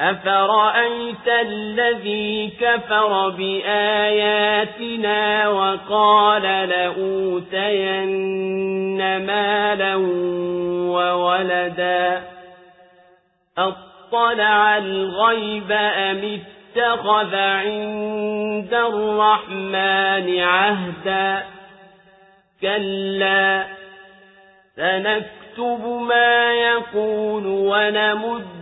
أفرأيت الذي كفر بآياتنا وقال لأوتين مالا وولدا أطلع الغيب أم اتخذ عند الرحمن عهدا كلا سنكتب ما يقول ونمد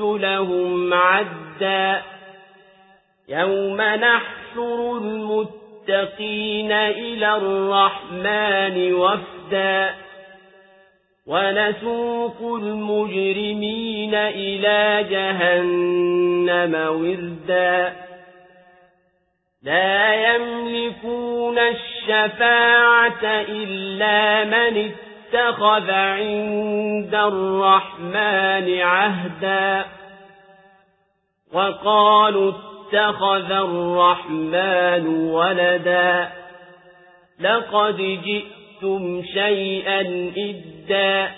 لهم عدا. يوم نحشر المتقين إلى الرحمن وفدا. ونسوق المجرمين إلى جهنم وردا. لا يملكون الشفاعة إلا من اتخذ عند الرحمن عهدا. وقالوا اتخذ الرحمن ولدا. لقد جئتم شيئا إدا.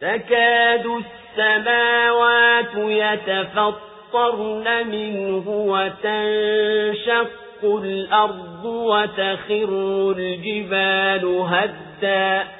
تكاد السماوات يتفطرن منه وتنشق الأرض وتخر الجبال هدا.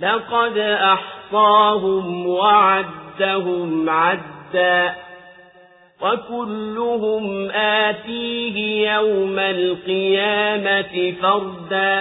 لقد أحصاهم وعدهم عدا وكلهم آتيه يوم القيامة فردا